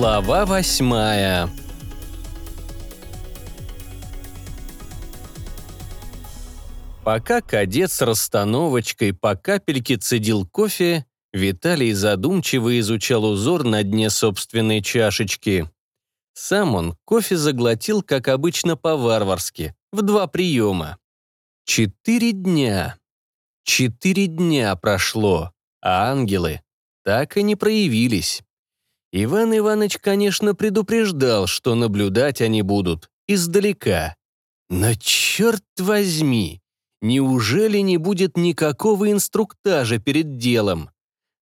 Глава восьмая Пока кадет с расстановочкой по капельке цедил кофе, Виталий задумчиво изучал узор на дне собственной чашечки. Сам он кофе заглотил, как обычно, по-варварски, в два приема. Четыре дня. Четыре дня прошло, а ангелы так и не проявились. Иван Иванович, конечно, предупреждал, что наблюдать они будут издалека. Но черт возьми, неужели не будет никакого инструктажа перед делом?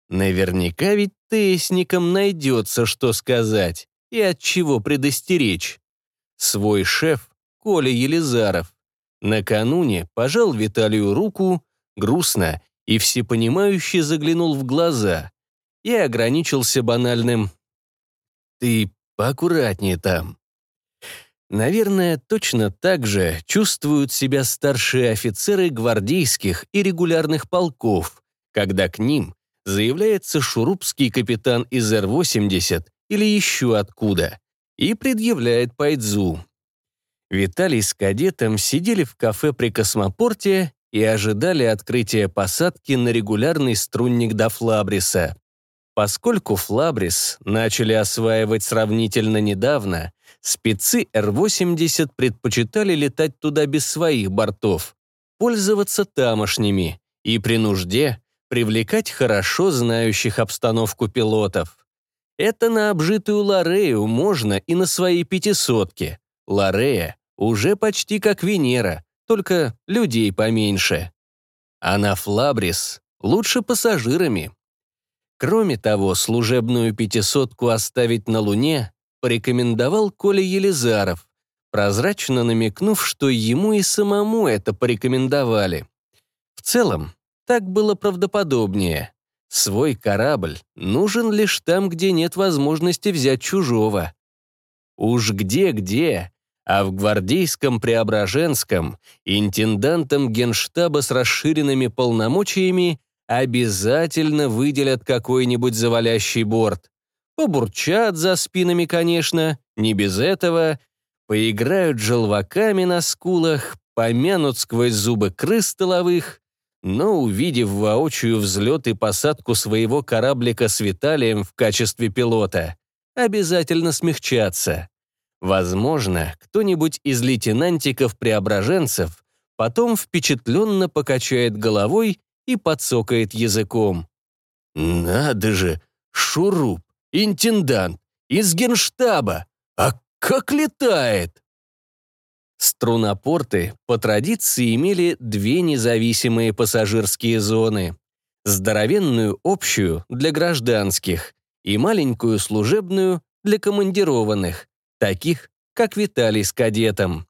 Наверняка ведь тестникам найдется, что сказать и от чего предостеречь. Свой шеф, Коля Елизаров, накануне пожал Виталию руку, грустно и всепонимающе заглянул в глаза и ограничился банальным «Ты поаккуратнее там». Наверное, точно так же чувствуют себя старшие офицеры гвардейских и регулярных полков, когда к ним заявляется шурупский капитан из Р-80 или еще откуда и предъявляет пайдзу. Виталий с кадетом сидели в кафе при космопорте и ожидали открытия посадки на регулярный струнник до Флабриса. Поскольку Флабрис начали осваивать сравнительно недавно, спецы Р-80 предпочитали летать туда без своих бортов, пользоваться тамошними и при нужде привлекать хорошо знающих обстановку пилотов. Это на обжитую Ларею можно и на свои пятисотки. Ларея уже почти как Венера, только людей поменьше. А на Флабрис лучше пассажирами. Кроме того, служебную пятисотку оставить на Луне порекомендовал Коля Елизаров, прозрачно намекнув, что ему и самому это порекомендовали. В целом, так было правдоподобнее. Свой корабль нужен лишь там, где нет возможности взять чужого. Уж где-где, а в гвардейском Преображенском интендантам генштаба с расширенными полномочиями обязательно выделят какой-нибудь завалящий борт. Побурчат за спинами, конечно, не без этого, поиграют желваками на скулах, помянут сквозь зубы крыс столовых, но, увидев воочию взлет и посадку своего кораблика с Виталием в качестве пилота, обязательно смягчаться. Возможно, кто-нибудь из лейтенантиков-преображенцев потом впечатленно покачает головой и подсокает языком. «Надо же! Шуруп! Интендант! Из генштаба! А как летает!» Струнопорты по традиции имели две независимые пассажирские зоны. Здоровенную общую для гражданских и маленькую служебную для командированных, таких, как Виталий с кадетом.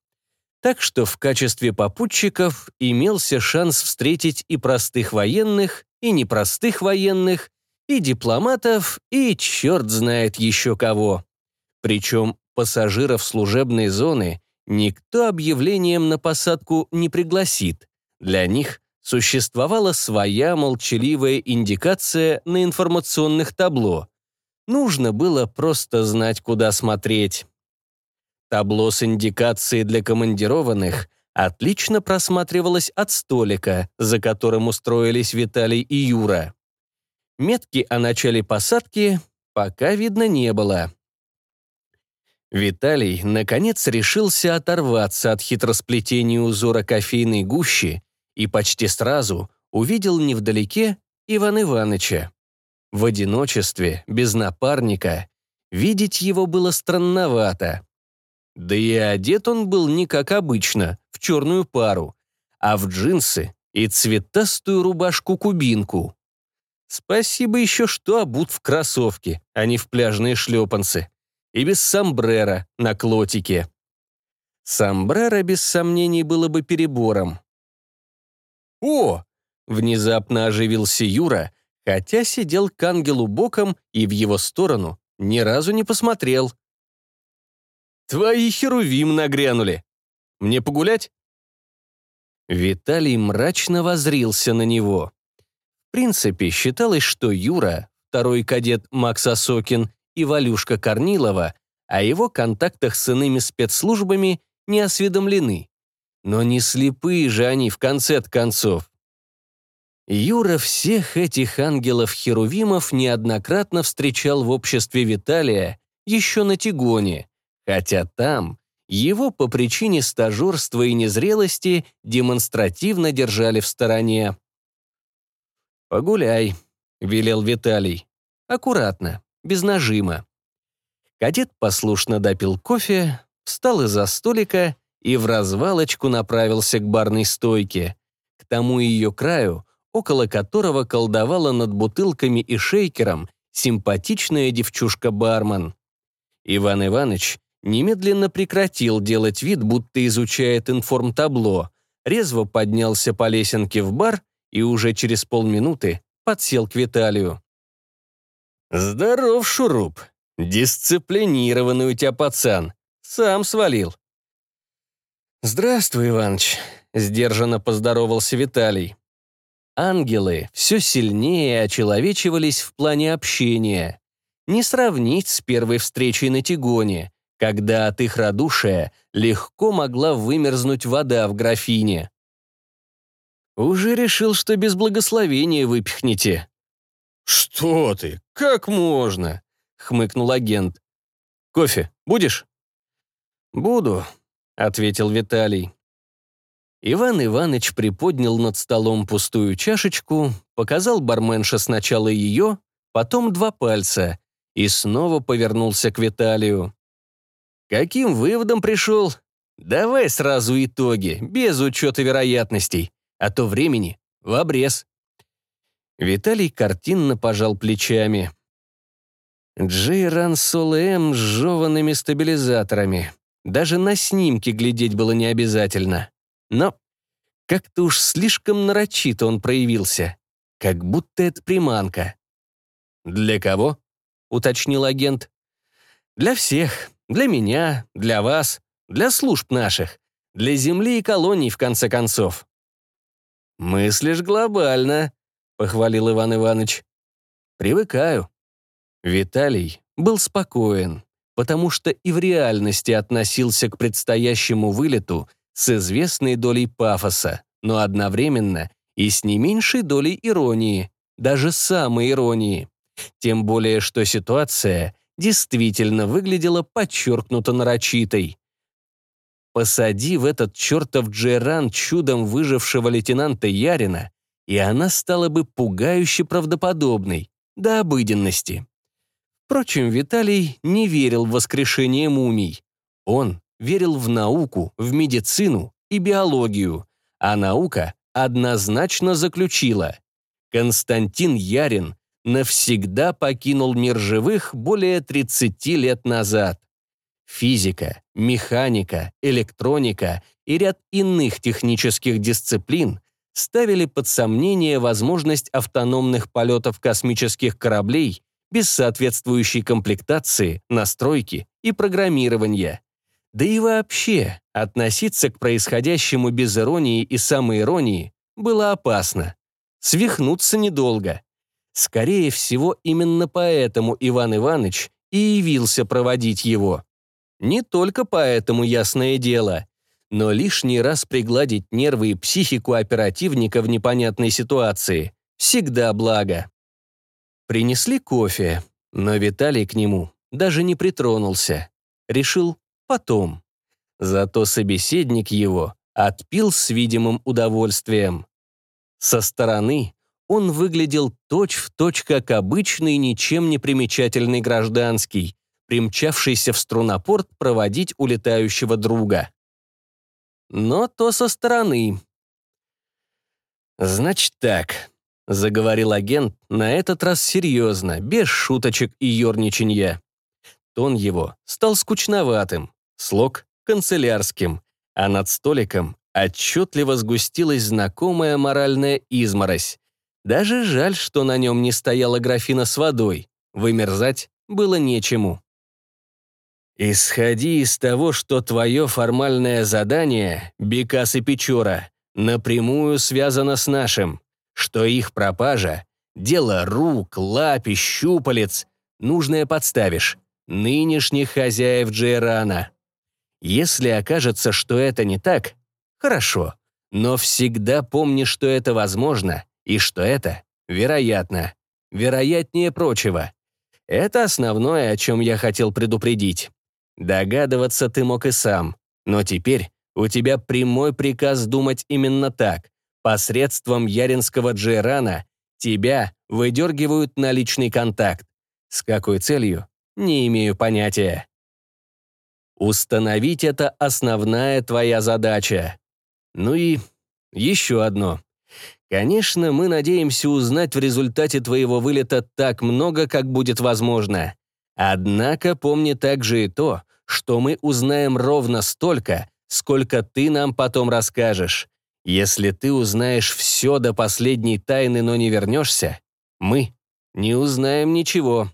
Так что в качестве попутчиков имелся шанс встретить и простых военных, и непростых военных, и дипломатов, и черт знает еще кого. Причем пассажиров служебной зоны никто объявлением на посадку не пригласит. Для них существовала своя молчаливая индикация на информационных табло. Нужно было просто знать, куда смотреть. Табло с индикацией для командированных отлично просматривалось от столика, за которым устроились Виталий и Юра. Метки о начале посадки пока видно не было. Виталий, наконец, решился оторваться от хитросплетения узора кофейной гущи и почти сразу увидел невдалеке Иван Иваныча. В одиночестве, без напарника, видеть его было странновато. Да и одет он был не как обычно, в черную пару, а в джинсы и цветастую рубашку-кубинку. Спасибо еще, что обут в кроссовки, а не в пляжные шлепанцы и без сомбрера на клотике. Сомбрero, без сомнений, было бы перебором. «О!» — внезапно оживился Юра, хотя сидел к ангелу боком и в его сторону ни разу не посмотрел. «Твои херувим нагрянули. Мне погулять?» Виталий мрачно возрился на него. В принципе, считалось, что Юра, второй кадет Макс Осокин и Валюшка Корнилова о его контактах с иными спецслужбами не осведомлены. Но не слепые же они в конце концов. Юра всех этих ангелов-херувимов неоднократно встречал в обществе Виталия еще на Тигоне, хотя там его по причине стажерства и незрелости демонстративно держали в стороне. «Погуляй», — велел Виталий. «Аккуратно, без нажима». Кадет послушно допил кофе, встал из-за столика и в развалочку направился к барной стойке, к тому ее краю, около которого колдовала над бутылками и шейкером симпатичная девчушка-бармен. Иван Иванович немедленно прекратил делать вид, будто изучает информтабло, резво поднялся по лесенке в бар и уже через полминуты подсел к Виталию. «Здоров, Шуруп. Дисциплинированный у тебя пацан. Сам свалил». «Здравствуй, Иваныч», — сдержанно поздоровался Виталий. Ангелы все сильнее очеловечивались в плане общения. Не сравнить с первой встречей на Тигоне, когда от их радушия легко могла вымерзнуть вода в графине. «Уже решил, что без благословения выпихнете». «Что ты? Как можно?» — хмыкнул агент. «Кофе будешь?» «Буду», — ответил Виталий. Иван Иванович приподнял над столом пустую чашечку, показал барменша сначала ее, потом два пальца и снова повернулся к Виталию. «Каким выводом пришел? Давай сразу итоги, без учета вероятностей а то времени в обрез. Виталий картинно пожал плечами. Джейран Солэм с жеванными стабилизаторами. Даже на снимке глядеть было не обязательно. Но как-то уж слишком нарочито он проявился. Как будто это приманка. «Для кого?» — уточнил агент. «Для всех. Для меня, для вас, для служб наших, для земли и колоний, в конце концов». «Мыслишь глобально», — похвалил Иван Иванович. «Привыкаю». Виталий был спокоен, потому что и в реальности относился к предстоящему вылету с известной долей пафоса, но одновременно и с не меньшей долей иронии, даже самой иронии. Тем более, что ситуация действительно выглядела подчеркнуто нарочитой. Посади в этот чертов Джеран чудом выжившего лейтенанта Ярина, и она стала бы пугающе правдоподобной, до обыденности. Впрочем, Виталий не верил в воскрешение мумий. Он верил в науку, в медицину и биологию, а наука однозначно заключила. Константин Ярин навсегда покинул мир живых более 30 лет назад. Физика, механика, электроника и ряд иных технических дисциплин ставили под сомнение возможность автономных полетов космических кораблей без соответствующей комплектации, настройки и программирования. Да и вообще, относиться к происходящему без иронии и самоиронии было опасно. Свихнуться недолго. Скорее всего, именно поэтому Иван Иванович и явился проводить его. Не только поэтому, ясное дело, но лишний раз пригладить нервы и психику оперативника в непонятной ситуации всегда благо. Принесли кофе, но Виталий к нему даже не притронулся. Решил потом. Зато собеседник его отпил с видимым удовольствием. Со стороны он выглядел точь-в-точь точь как обычный, ничем не примечательный гражданский, примчавшийся в струнопорт проводить улетающего друга. Но то со стороны. «Значит так», — заговорил агент, на этот раз серьезно, без шуточек и ерничанья. Тон его стал скучноватым, слог — канцелярским, а над столиком отчетливо сгустилась знакомая моральная изморозь. Даже жаль, что на нем не стояла графина с водой. Вымерзать было нечему. Исходи из того, что твое формальное задание, Бекас и Печора, напрямую связано с нашим, что их пропажа — дело рук, лапи, щупалец, нужное подставишь. Нынешних хозяев Джейрана. Если окажется, что это не так, хорошо. Но всегда помни, что это возможно и что это вероятно. Вероятнее прочего. Это основное, о чем я хотел предупредить. Догадываться ты мог и сам, но теперь у тебя прямой приказ думать именно так. Посредством Яринского Джейрана тебя выдергивают на личный контакт. С какой целью? Не имею понятия. Установить это основная твоя задача. Ну и еще одно. Конечно, мы надеемся узнать в результате твоего вылета так много, как будет возможно. Однако помни также и то, что мы узнаем ровно столько, сколько ты нам потом расскажешь. Если ты узнаешь все до последней тайны, но не вернешься, мы не узнаем ничего.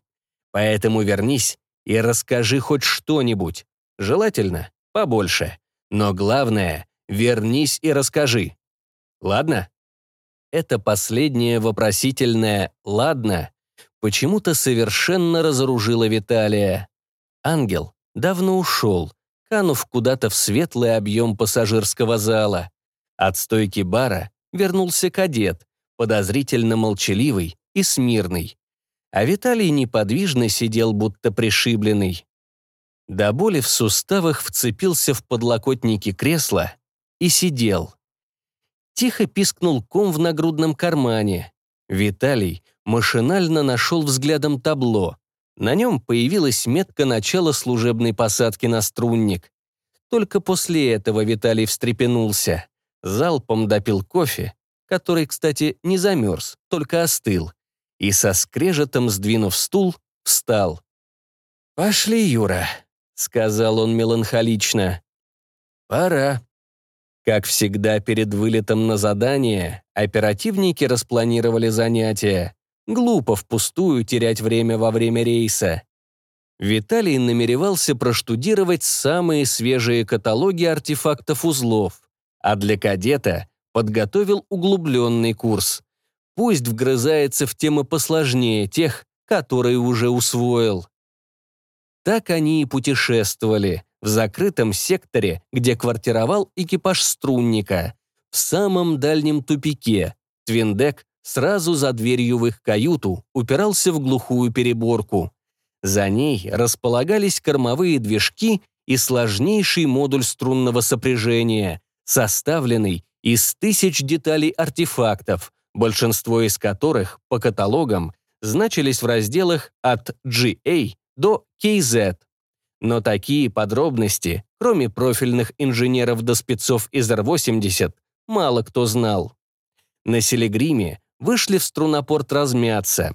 Поэтому вернись и расскажи хоть что-нибудь. Желательно побольше. Но главное, вернись и расскажи. Ладно? Это последнее вопросительное «ладно» почему-то совершенно разоружило Виталия. Ангел давно ушел, канув куда-то в светлый объем пассажирского зала. От стойки бара вернулся кадет, подозрительно молчаливый и смирный. А Виталий неподвижно сидел, будто пришибленный. До боли в суставах вцепился в подлокотники кресла и сидел. Тихо пискнул ком в нагрудном кармане. Виталий машинально нашел взглядом табло. На нем появилась метка начала служебной посадки на струнник. Только после этого Виталий встрепенулся. Залпом допил кофе, который, кстати, не замерз, только остыл, и со скрежетом, сдвинув стул, встал. «Пошли, Юра», — сказал он меланхолично. «Пора». Как всегда перед вылетом на задание, оперативники распланировали занятия. Глупо впустую терять время во время рейса. Виталий намеревался проштудировать самые свежие каталоги артефактов узлов, а для кадета подготовил углубленный курс. Пусть вгрызается в темы посложнее тех, которые уже усвоил. Так они и путешествовали, в закрытом секторе, где квартировал экипаж струнника, в самом дальнем тупике. Твиндек сразу за дверью в их каюту упирался в глухую переборку. За ней располагались кормовые движки и сложнейший модуль струнного сопряжения, составленный из тысяч деталей артефактов, большинство из которых по каталогам значились в разделах от GA до KZ. Но такие подробности, кроме профильных инженеров до спецов из Р-80, мало кто знал. На Селегриме вышли в струнопорт размяться.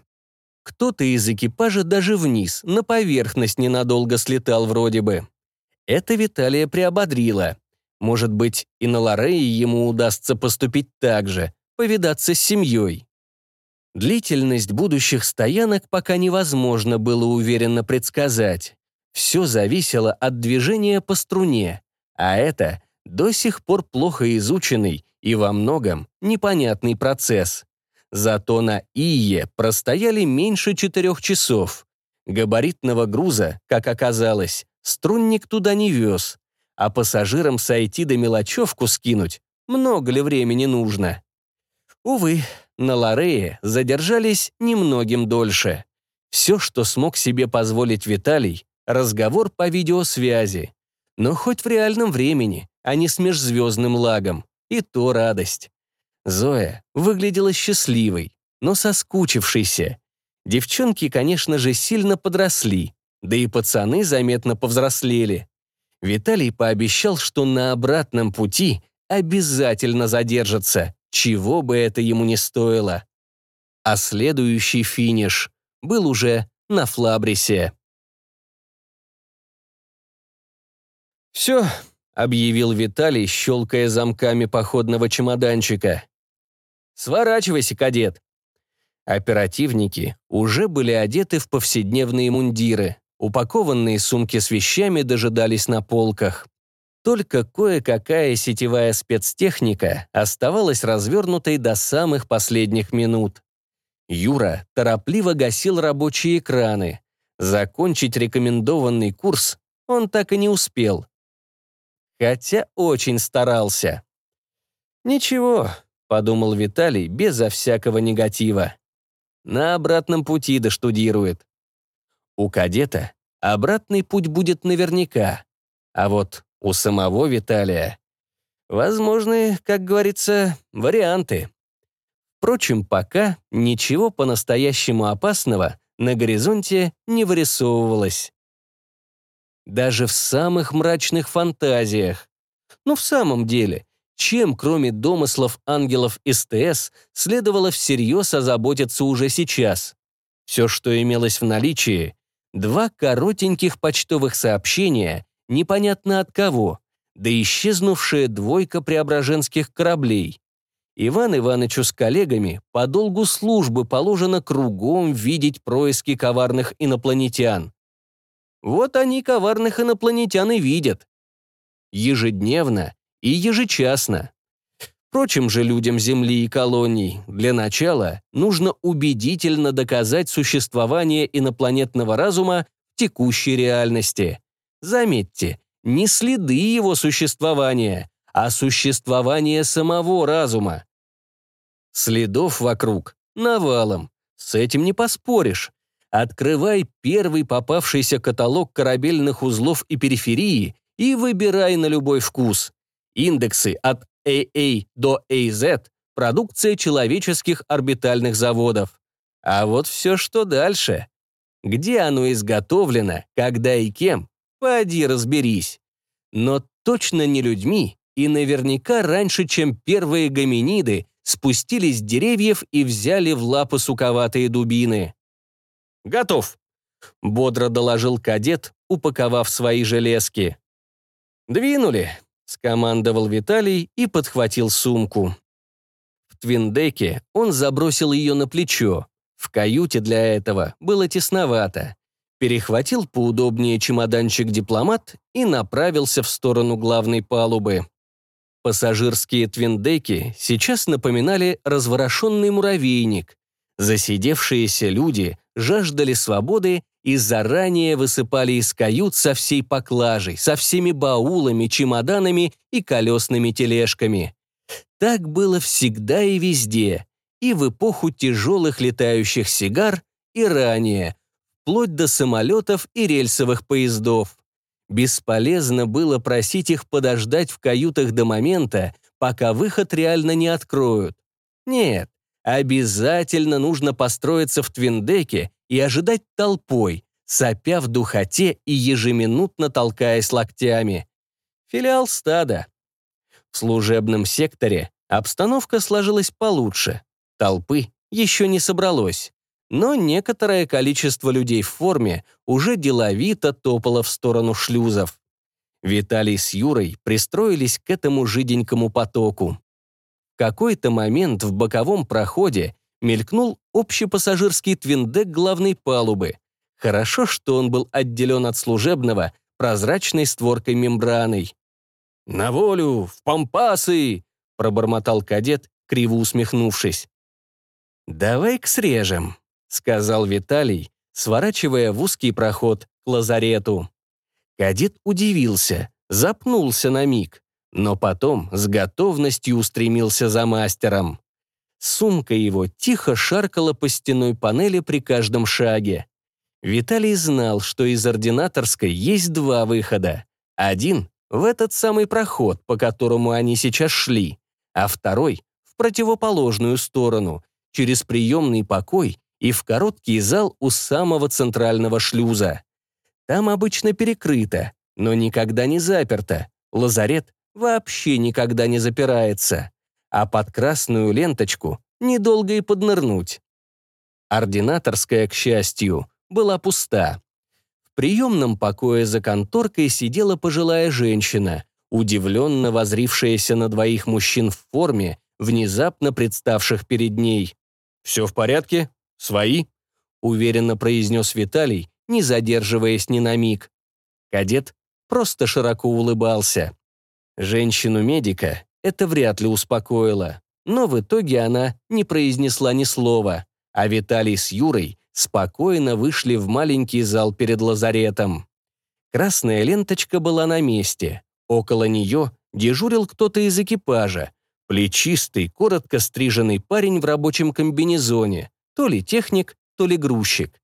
Кто-то из экипажа даже вниз, на поверхность ненадолго слетал вроде бы. Это Виталия приободрило. Может быть, и на Лорее ему удастся поступить так же, повидаться с семьей. Длительность будущих стоянок пока невозможно было уверенно предсказать. Все зависело от движения по струне, а это до сих пор плохо изученный и во многом непонятный процесс. Зато на Ие простояли меньше четырех часов. Габаритного груза, как оказалось, струнник туда не вез, а пассажирам сойти до мелочевку скинуть много ли времени нужно. Увы, на Лорее задержались немногим дольше. Все, что смог себе позволить Виталий, разговор по видеосвязи. Но хоть в реальном времени, а не с межзвездным лагом. И то радость. Зоя выглядела счастливой, но соскучившейся. Девчонки, конечно же, сильно подросли, да и пацаны заметно повзрослели. Виталий пообещал, что на обратном пути обязательно задержится, чего бы это ему не стоило. А следующий финиш был уже на Флабрисе. «Все», — объявил Виталий, щелкая замками походного чемоданчика. «Сворачивайся, кадет». Оперативники уже были одеты в повседневные мундиры. Упакованные сумки с вещами дожидались на полках. Только кое-какая сетевая спецтехника оставалась развернутой до самых последних минут. Юра торопливо гасил рабочие экраны, Закончить рекомендованный курс он так и не успел. Хотя очень старался. «Ничего», — подумал Виталий безо всякого негатива. «На обратном пути доштудирует». У кадета обратный путь будет наверняка, а вот у самого Виталия возможны, как говорится, варианты. Впрочем, пока ничего по-настоящему опасного на горизонте не вырисовывалось. Даже в самых мрачных фантазиях. Ну, в самом деле, чем, кроме домыслов ангелов СТС, следовало всерьез озаботиться уже сейчас? Все, что имелось в наличии, два коротеньких почтовых сообщения, непонятно от кого, да исчезнувшая двойка преображенских кораблей. Иван Ивановичу с коллегами по долгу службы положено кругом видеть происки коварных инопланетян. Вот они коварных инопланетян и видят. Ежедневно и ежечасно. Впрочем же людям Земли и колоний для начала нужно убедительно доказать существование инопланетного разума в текущей реальности. Заметьте, не следы его существования, а существование самого разума. Следов вокруг навалом. С этим не поспоришь. Открывай первый попавшийся каталог корабельных узлов и периферии и выбирай на любой вкус. Индексы от AA до AZ – продукция человеческих орбитальных заводов. А вот все, что дальше. Где оно изготовлено, когда и кем, поди разберись. Но точно не людьми, и наверняка раньше, чем первые гоминиды спустились с деревьев и взяли в лапы суковатые дубины. «Готов», — бодро доложил кадет, упаковав свои железки. «Двинули», — скомандовал Виталий и подхватил сумку. В твиндеке он забросил ее на плечо. В каюте для этого было тесновато. Перехватил поудобнее чемоданчик-дипломат и направился в сторону главной палубы. Пассажирские твиндеки сейчас напоминали разворошенный муравейник. Засидевшиеся люди жаждали свободы и заранее высыпали из кают со всей поклажей, со всеми баулами, чемоданами и колесными тележками. Так было всегда и везде, и в эпоху тяжелых летающих сигар, и ранее, вплоть до самолетов и рельсовых поездов. Бесполезно было просить их подождать в каютах до момента, пока выход реально не откроют. Нет, обязательно нужно построиться в твиндеке и ожидать толпой, сопя в духоте и ежеминутно толкаясь локтями. Филиал стада. В служебном секторе обстановка сложилась получше. Толпы еще не собралось но некоторое количество людей в форме уже деловито топало в сторону шлюзов. Виталий с Юрой пристроились к этому жиденькому потоку. Какой-то момент в боковом проходе мелькнул общепассажирский твиндек главной палубы. Хорошо, что он был отделен от служебного прозрачной створкой мембраной. «На волю! В пампасы!» — пробормотал кадет, криво усмехнувшись. «Давай-ка срежем», — сказал Виталий, сворачивая в узкий проход к лазарету. Кадет удивился, запнулся на миг, но потом с готовностью устремился за мастером. Сумка его тихо шаркала по стеной панели при каждом шаге. Виталий знал, что из ординаторской есть два выхода. Один — в этот самый проход, по которому они сейчас шли, а второй — в противоположную сторону, через приемный покой и в короткий зал у самого центрального шлюза. Там обычно перекрыто, но никогда не заперто. Лазарет вообще никогда не запирается. А под красную ленточку недолго и поднырнуть. Ординаторская, к счастью, была пуста. В приемном покое за конторкой сидела пожилая женщина, удивленно возрившаяся на двоих мужчин в форме, внезапно представших перед ней. «Все в порядке?» «Свои?» — уверенно произнес Виталий, не задерживаясь ни на миг. Кадет просто широко улыбался. Женщину-медика это вряд ли успокоило, но в итоге она не произнесла ни слова, а Виталий с Юрой спокойно вышли в маленький зал перед лазаретом. Красная ленточка была на месте. Около нее дежурил кто-то из экипажа. Плечистый, коротко стриженный парень в рабочем комбинезоне. То ли техник, то ли грузчик.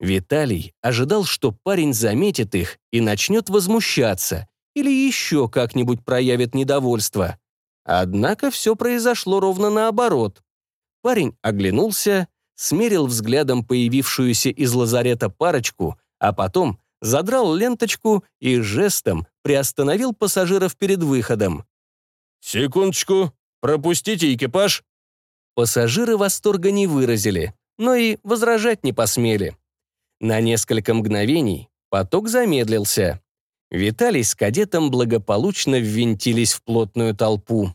Виталий ожидал, что парень заметит их и начнет возмущаться или еще как-нибудь проявит недовольство. Однако все произошло ровно наоборот. Парень оглянулся, смерил взглядом появившуюся из лазарета парочку, а потом задрал ленточку и жестом приостановил пассажиров перед выходом. «Секундочку, пропустите экипаж». Пассажиры восторга не выразили, но и возражать не посмели. На несколько мгновений поток замедлился. Виталий с кадетом благополучно ввинтились в плотную толпу.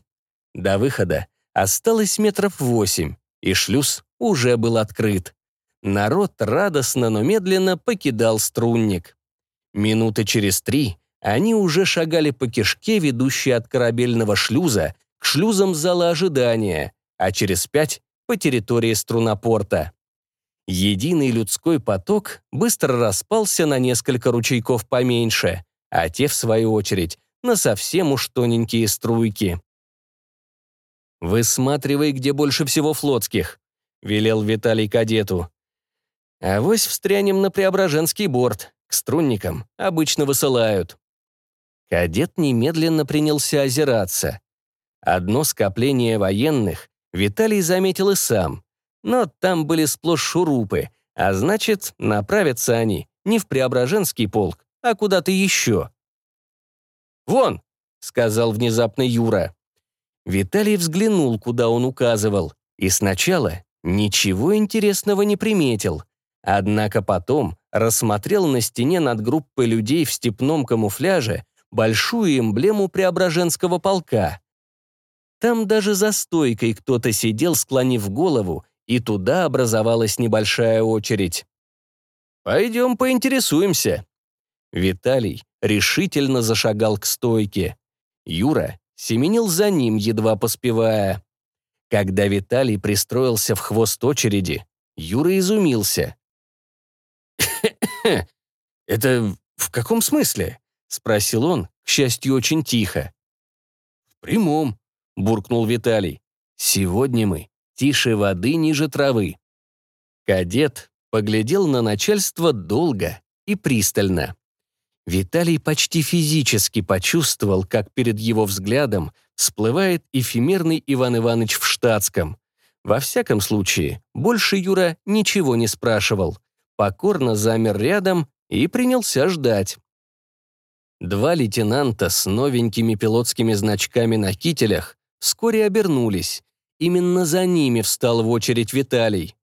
До выхода осталось метров восемь, и шлюз уже был открыт. Народ радостно, но медленно покидал струнник. Минуты через три они уже шагали по кишке, ведущей от корабельного шлюза к шлюзам зала ожидания, а через пять — по территории струнопорта. Единый людской поток быстро распался на несколько ручейков поменьше, а те, в свою очередь, на совсем уж тоненькие струйки. «Высматривай, где больше всего флотских», — велел Виталий кадету. «Авось встрянем на Преображенский борт. К струнникам обычно высылают». Кадет немедленно принялся озираться. Одно скопление военных Виталий заметил и сам, но там были сплошь шурупы, а значит, направятся они не в Преображенский полк, а куда-то еще. «Вон!» — сказал внезапно Юра. Виталий взглянул, куда он указывал, и сначала Ничего интересного не приметил. Однако потом рассмотрел на стене над группой людей в степном камуфляже большую эмблему Преображенского полка. Там даже за стойкой кто-то сидел, склонив голову, и туда образовалась небольшая очередь. «Пойдем поинтересуемся». Виталий решительно зашагал к стойке. Юра семенил за ним, едва поспевая. Когда Виталий пристроился в хвост очереди, Юра изумился. «Это в каком смысле?» — спросил он, к счастью, очень тихо. «В прямом», — буркнул Виталий. «Сегодня мы тише воды ниже травы». Кадет поглядел на начальство долго и пристально. Виталий почти физически почувствовал, как перед его взглядом всплывает эфемерный Иван Иванович в штатском. Во всяком случае, больше Юра ничего не спрашивал. Покорно замер рядом и принялся ждать. Два лейтенанта с новенькими пилотскими значками на кителях вскоре обернулись. Именно за ними встал в очередь Виталий.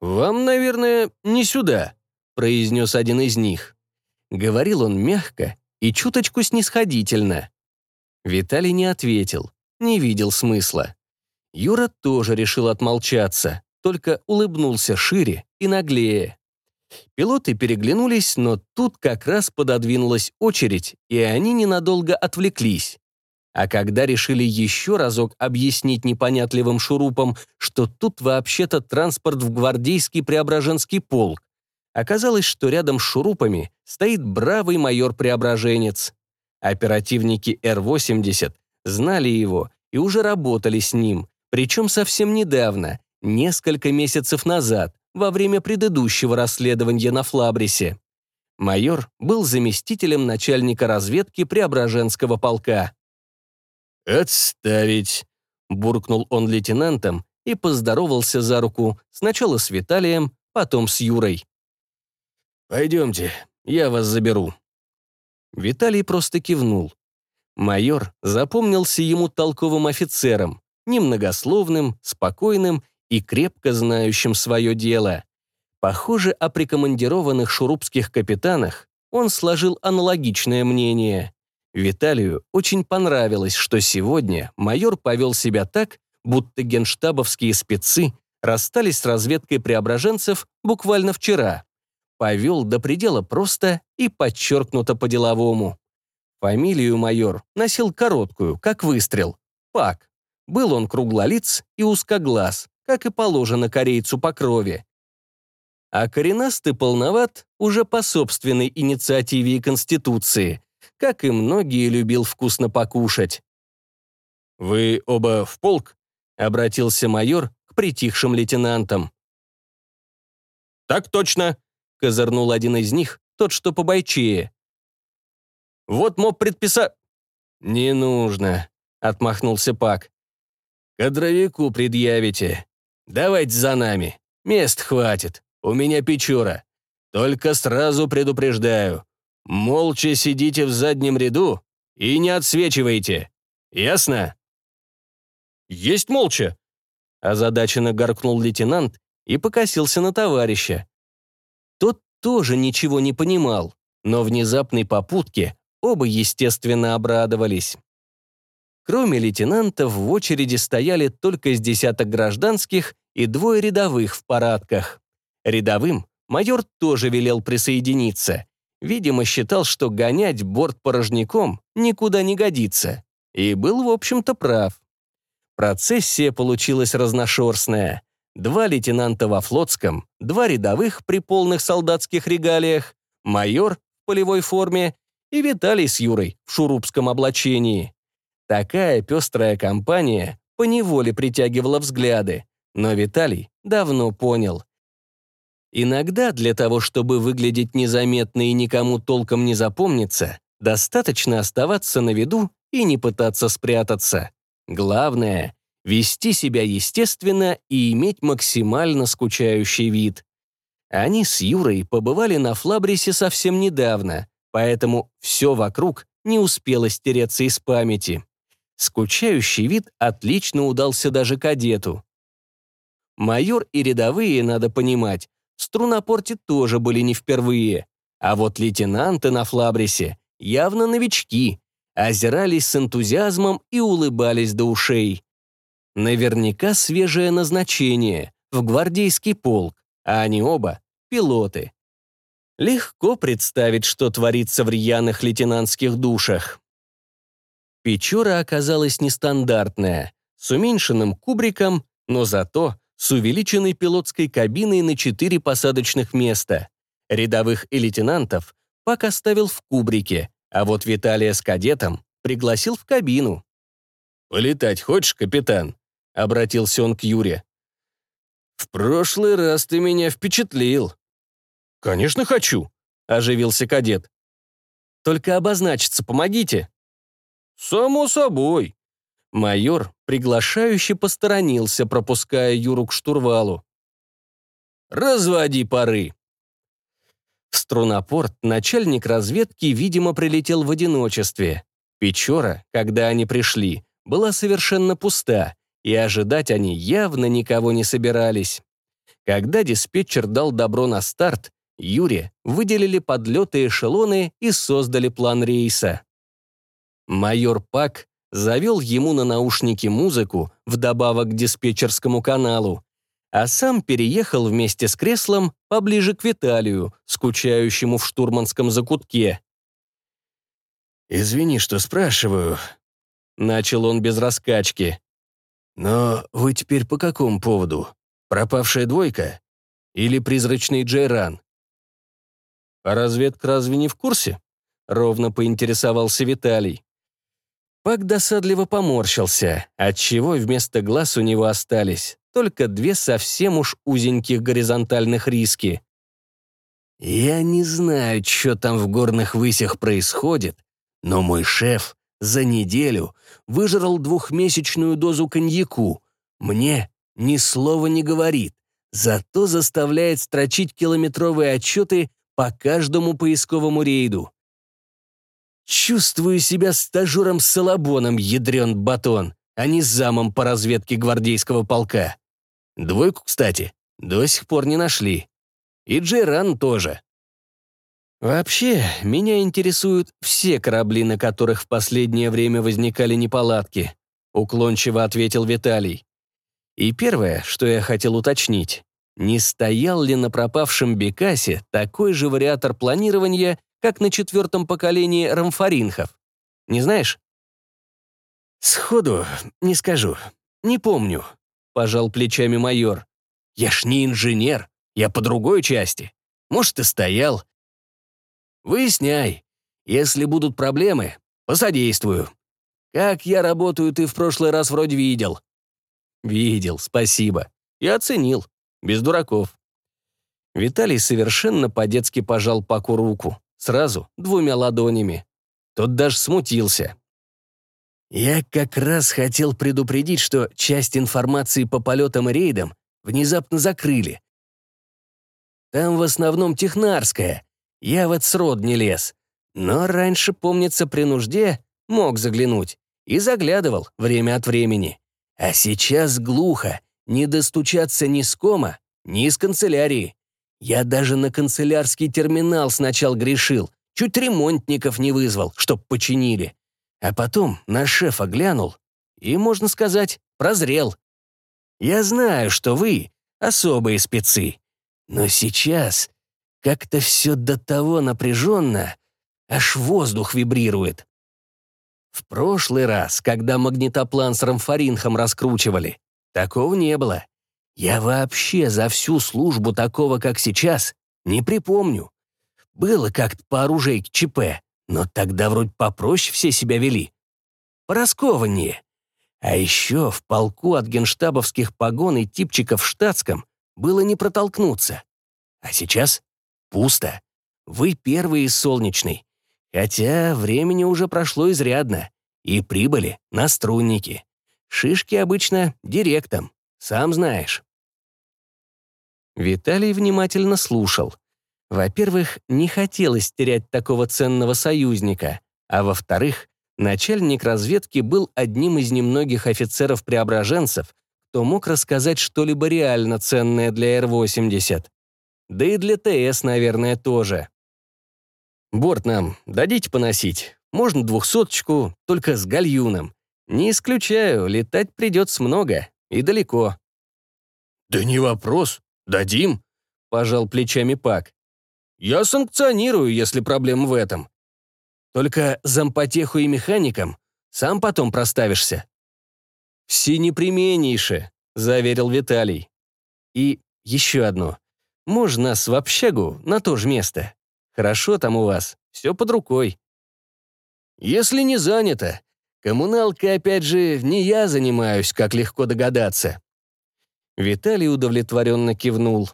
«Вам, наверное, не сюда», — произнес один из них. Говорил он мягко и чуточку снисходительно. Виталий не ответил, не видел смысла. Юра тоже решил отмолчаться, только улыбнулся шире и наглее. Пилоты переглянулись, но тут как раз пододвинулась очередь, и они ненадолго отвлеклись. А когда решили еще разок объяснить непонятливым шурупам, что тут вообще-то транспорт в гвардейский Преображенский полк, оказалось, что рядом с шурупами стоит бравый майор-преображенец. Оперативники Р-80 знали его и уже работали с ним, причем совсем недавно, несколько месяцев назад, во время предыдущего расследования на Флабрисе. Майор был заместителем начальника разведки Преображенского полка. «Отставить!» — буркнул он лейтенантом и поздоровался за руку сначала с Виталием, потом с Юрой. «Пойдемте, я вас заберу». Виталий просто кивнул. Майор запомнился ему толковым офицером, немногословным, спокойным и крепко знающим свое дело. Похоже, о прикомандированных шурупских капитанах он сложил аналогичное мнение. Виталию очень понравилось, что сегодня майор повел себя так, будто генштабовские спецы расстались с разведкой преображенцев буквально вчера повел до предела просто и подчеркнуто по-деловому. Фамилию майор носил короткую, как выстрел. Пак. Был он круглолиц и узкоглаз, как и положено корейцу по крови. а коренастый полноват уже по собственной инициативе и конституции, как и многие любил вкусно покушать. «Вы оба в полк?» — обратился майор к притихшим лейтенантам. «Так точно», — козырнул один из них, тот, что побойчее. «Вот моб предписа...» «Не нужно», — отмахнулся Пак. «Кадровику предъявите. Давайте за нами. Мест хватит. У меня печора. Только сразу предупреждаю. Молча сидите в заднем ряду и не отсвечивайте. Ясно?» «Есть молча!» Озадаченно горкнул лейтенант и покосился на товарища. Тот тоже ничего не понимал, но внезапной попутке оба, естественно, обрадовались. Кроме лейтенантов, в очереди стояли только с десяток гражданских и двое рядовых в парадках. Рядовым майор тоже велел присоединиться. Видимо, считал, что гонять борт порожняком никуда не годится. И был, в общем-то, прав. Процессия получилась разношерстная. Два лейтенанта во флотском, два рядовых при полных солдатских регалиях, майор в полевой форме и Виталий с Юрой в шурупском облачении. Такая пестрая компания поневоле притягивала взгляды, но Виталий давно понял. Иногда для того, чтобы выглядеть незаметно и никому толком не запомниться, достаточно оставаться на виду и не пытаться спрятаться. Главное — вести себя естественно и иметь максимально скучающий вид. Они с Юрой побывали на Флабрисе совсем недавно, поэтому все вокруг не успело стереться из памяти. Скучающий вид отлично удался даже кадету. Майор и рядовые, надо понимать, в струнопорте тоже были не впервые. А вот лейтенанты на Флабрисе явно новички, озирались с энтузиазмом и улыбались до ушей. Наверняка свежее назначение в гвардейский полк, а они оба — пилоты. Легко представить, что творится в рьяных лейтенантских душах. Печора оказалась нестандартная, с уменьшенным кубриком, но зато с увеличенной пилотской кабиной на четыре посадочных места. Рядовых и лейтенантов Пак оставил в кубрике, а вот Виталия с кадетом пригласил в кабину. «Полетать хочешь, капитан?» — обратился он к Юре. «В прошлый раз ты меня впечатлил». «Конечно хочу», — оживился кадет. «Только обозначиться помогите». «Само собой». Майор приглашающе посторонился, пропуская Юру к штурвалу. «Разводи пары!» В струнопорт начальник разведки, видимо, прилетел в одиночестве. Печора, когда они пришли, была совершенно пуста, и ожидать они явно никого не собирались. Когда диспетчер дал добро на старт, Юре выделили подлеты эшелоны и создали план рейса. Майор Пак завел ему на наушники музыку, вдобавок к диспетчерскому каналу, а сам переехал вместе с креслом поближе к Виталию, скучающему в штурманском закутке. «Извини, что спрашиваю», — начал он без раскачки. «Но вы теперь по какому поводу? Пропавшая двойка? Или призрачный Джейран?» «А разведка разве не в курсе?» — ровно поинтересовался Виталий. Пак досадливо поморщился, отчего вместо глаз у него остались только две совсем уж узеньких горизонтальных риски. «Я не знаю, что там в горных высях происходит, но мой шеф за неделю выжрал двухмесячную дозу коньяку. Мне ни слова не говорит, зато заставляет строчить километровые отчеты по каждому поисковому рейду. Чувствую себя стажером Салабоном, ядрен батон, а не замом по разведке гвардейского полка. Двойку, кстати, до сих пор не нашли. И Джейран тоже. Вообще, меня интересуют все корабли, на которых в последнее время возникали неполадки, уклончиво ответил Виталий. И первое, что я хотел уточнить, не стоял ли на пропавшем Бекасе такой же вариатор планирования, как на четвертом поколении рамфоринхов. Не знаешь? Сходу не скажу. Не помню, пожал плечами майор. Я ж не инженер, Я по другой части. Может, и стоял. Выясняй. Если будут проблемы, посодействую. Как я работаю, ты в прошлый раз вроде видел. Видел, спасибо. Я оценил. Без дураков. Виталий совершенно по-детски пожал Паку руку. Сразу, двумя ладонями. Тот даже смутился. Я как раз хотел предупредить, что часть информации по полетам и рейдам внезапно закрыли. Там в основном технарская. Я в этот срод не лез. Но раньше, помнится, при нужде мог заглянуть. И заглядывал время от времени. А сейчас глухо. Не достучаться ни с кома, ни из канцелярии. Я даже на канцелярский терминал сначала грешил. Чуть ремонтников не вызвал, чтоб починили. А потом на шефа глянул и, можно сказать, прозрел. Я знаю, что вы особые спецы, но сейчас как-то все до того напряженно, аж воздух вибрирует. В прошлый раз, когда магнитоплан с рамфоринхом раскручивали, такого не было. Я вообще за всю службу такого, как сейчас, не припомню. Было как-то по оружейке ЧП, но тогда вроде попроще все себя вели. Пораскованнее. А еще в полку от генштабовских погон и типчиков в штатском было не протолкнуться. А сейчас пусто. Вы первый из солнечной. Хотя времени уже прошло изрядно. И прибыли на струнники. Шишки обычно директом, сам знаешь. Виталий внимательно слушал. Во-первых, не хотелось терять такого ценного союзника, а во-вторых, начальник разведки был одним из немногих офицеров-преображенцев, кто мог рассказать что-либо реально ценное для Р-80. Да и для ТС, наверное, тоже. «Борт нам дадите поносить? Можно двухсоточку, только с гальюном. Не исключаю, летать придется много и далеко». «Да не вопрос, дадим», — пожал плечами Пак. «Я санкционирую, если проблема в этом. Только зампотеху и механикам сам потом проставишься». «Все непременнейше», — заверил Виталий. «И еще одно. Можно нас в общагу на то же место. Хорошо там у вас, все под рукой». «Если не занято. Коммуналкой, опять же, не я занимаюсь, как легко догадаться». Виталий удовлетворенно кивнул.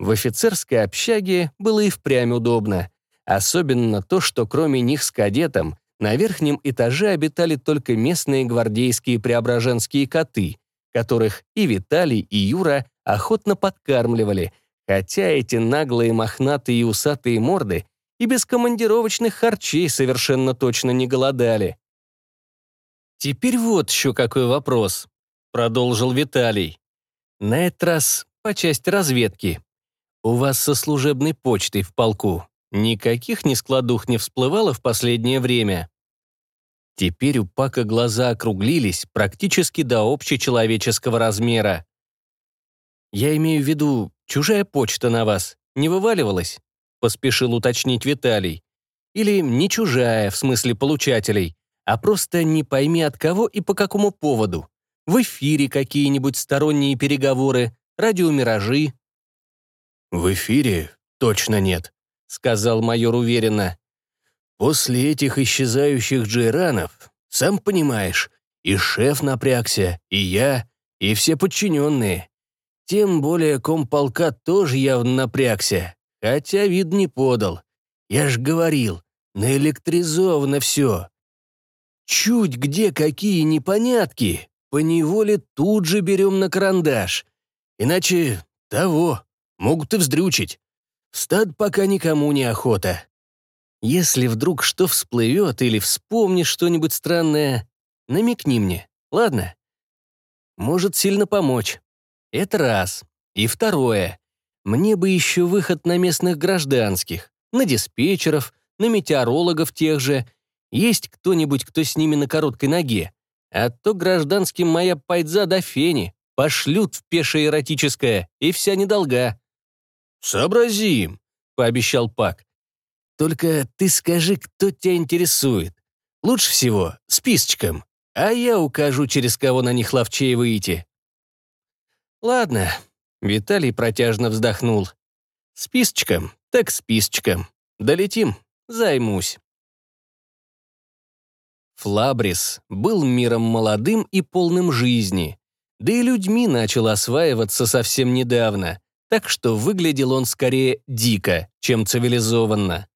В офицерской общаге было и впрямь удобно. Особенно то, что кроме них с кадетом на верхнем этаже обитали только местные гвардейские преображенские коты, которых и Виталий, и Юра охотно подкармливали, хотя эти наглые мохнатые и усатые морды и без командировочных харчей совершенно точно не голодали. «Теперь вот еще какой вопрос», — продолжил Виталий. «На этот раз по части разведки. У вас со служебной почтой в полку никаких нескладух не всплывало в последнее время?» Теперь у Пака глаза округлились практически до общечеловеческого размера. «Я имею в виду Чужая почта на вас не вываливалась?» — поспешил уточнить Виталий. «Или не чужая, в смысле получателей, а просто не пойми от кого и по какому поводу. В эфире какие-нибудь сторонние переговоры, радиомиражи». «В эфире точно нет», — сказал майор уверенно. «После этих исчезающих джейранов, сам понимаешь, и шеф напрягся, и я, и все подчиненные. Тем более комполка тоже явно напрягся, хотя вид не подал. Я ж говорил, наэлектризовано все. Чуть где какие непонятки, поневоле тут же берем на карандаш. Иначе того, могут и вздрючить. Стад пока никому не охота. Если вдруг что всплывет или вспомнишь что-нибудь странное, намекни мне, ладно? Может сильно помочь. Это раз. И второе. Мне бы еще выход на местных гражданских, на диспетчеров, на метеорологов тех же. Есть кто-нибудь, кто с ними на короткой ноге? А то гражданским моя пайдза до фени. Пошлют в пешее эротическое, и вся недолга. «Сообразим», — пообещал Пак. «Только ты скажи, кто тебя интересует. Лучше всего списочком, а я укажу, через кого на них ловчее выйти. «Ладно». Виталий протяжно вздохнул. Списочком, так списочком. Долетим, займусь. Флабрис был миром молодым и полным жизни, да и людьми начал осваиваться совсем недавно, так что выглядел он скорее дико, чем цивилизованно.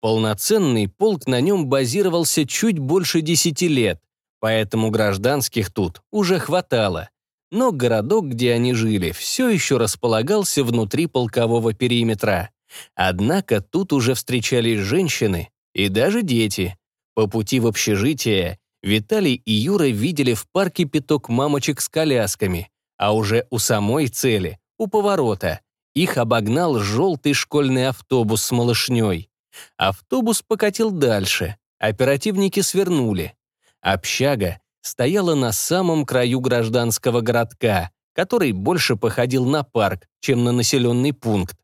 Полноценный полк на нем базировался чуть больше десяти лет, поэтому гражданских тут уже хватало. Но городок, где они жили, все еще располагался внутри полкового периметра. Однако тут уже встречались женщины и даже дети. По пути в общежитие Виталий и Юра видели в парке пяток мамочек с колясками, а уже у самой цели, у поворота, их обогнал желтый школьный автобус с малышней. Автобус покатил дальше, оперативники свернули. Общага стояла на самом краю гражданского городка, который больше походил на парк, чем на населенный пункт.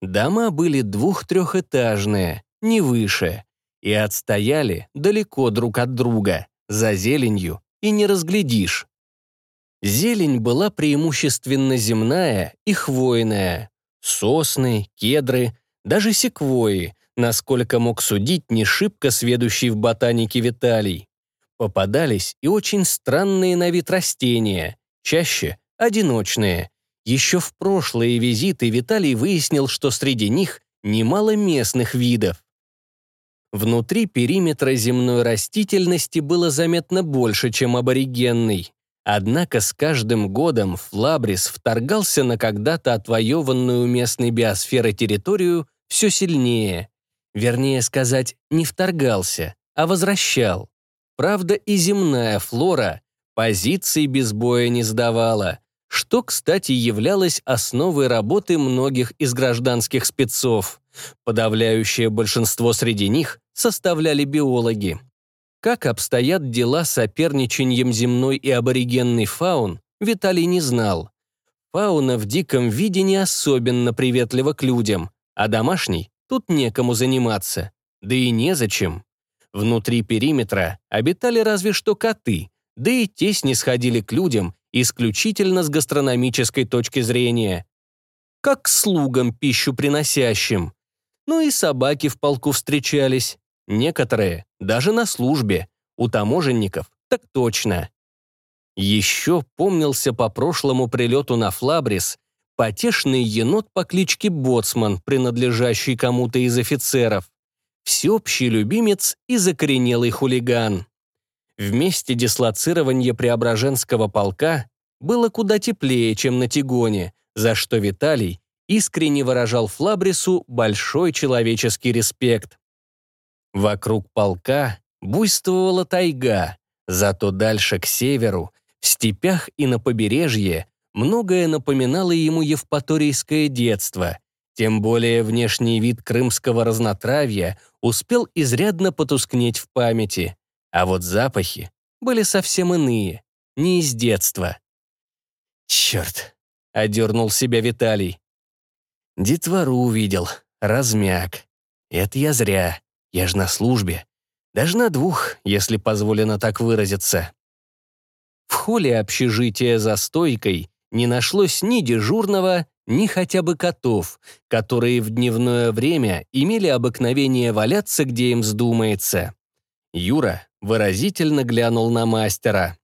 Дома были двух-трехэтажные, не выше, и отстояли далеко друг от друга, за зеленью, и не разглядишь. Зелень была преимущественно земная и хвойная. Сосны, кедры, даже секвои, насколько мог судить не шибко сведущий в ботанике Виталий. Попадались и очень странные на вид растения, чаще одиночные. Еще в прошлые визиты Виталий выяснил, что среди них немало местных видов. Внутри периметра земной растительности было заметно больше, чем аборигенный. Однако с каждым годом Флабрис вторгался на когда-то отвоеванную местной биосферой территорию все сильнее. Вернее сказать, не вторгался, а возвращал. Правда, и земная флора позиций без боя не сдавала, что, кстати, являлось основой работы многих из гражданских спецов. Подавляющее большинство среди них составляли биологи. Как обстоят дела с соперничанием земной и аборигенной фаун, Виталий не знал. Фауна в диком виде не особенно приветлива к людям, а домашний тут некому заниматься. Да и незачем. Внутри периметра обитали разве что коты, да и те снисходили к людям исключительно с гастрономической точки зрения. Как к слугам пищу приносящим. Ну и собаки в полку встречались. Некоторые даже на службе. У таможенников так точно. Еще помнился по прошлому прилету на Флабрис потешный енот по кличке Боцман, принадлежащий кому-то из офицеров, всеобщий любимец и закоренелый хулиган. В месте дислоцирования Преображенского полка было куда теплее, чем на Тигоне, за что Виталий искренне выражал Флабрису большой человеческий респект. Вокруг полка буйствовала тайга, зато дальше к северу, в степях и на побережье, многое напоминало ему евпаторийское детство, тем более внешний вид крымского разнотравья успел изрядно потускнеть в памяти, а вот запахи были совсем иные, не из детства. «Черт!» — одернул себя Виталий. «Детвору увидел, размяк. Это я зря, я же на службе. Даже на двух, если позволено так выразиться». В холле общежития за стойкой не нашлось ни дежурного, ни хотя бы котов, которые в дневное время имели обыкновение валяться, где им вздумается. Юра выразительно глянул на мастера.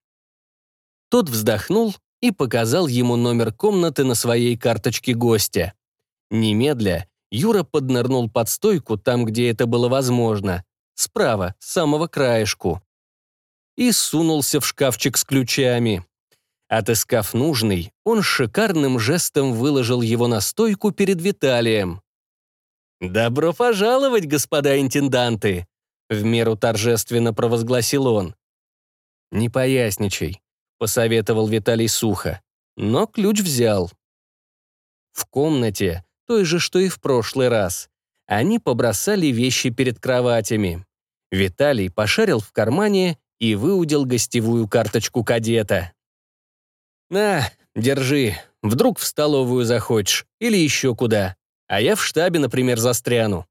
Тот вздохнул и показал ему номер комнаты на своей карточке гостя. Немедля Юра поднырнул под стойку там, где это было возможно, справа, с самого краешку, и сунулся в шкафчик с ключами. Отыскав нужный, он шикарным жестом выложил его на стойку перед Виталием. «Добро пожаловать, господа интенданты!» В меру торжественно провозгласил он. «Не поясничай», — посоветовал Виталий сухо, но ключ взял. В комнате, той же, что и в прошлый раз, они побросали вещи перед кроватями. Виталий пошарил в кармане и выудил гостевую карточку кадета. «На, держи, вдруг в столовую захочешь или еще куда, а я в штабе, например, застряну».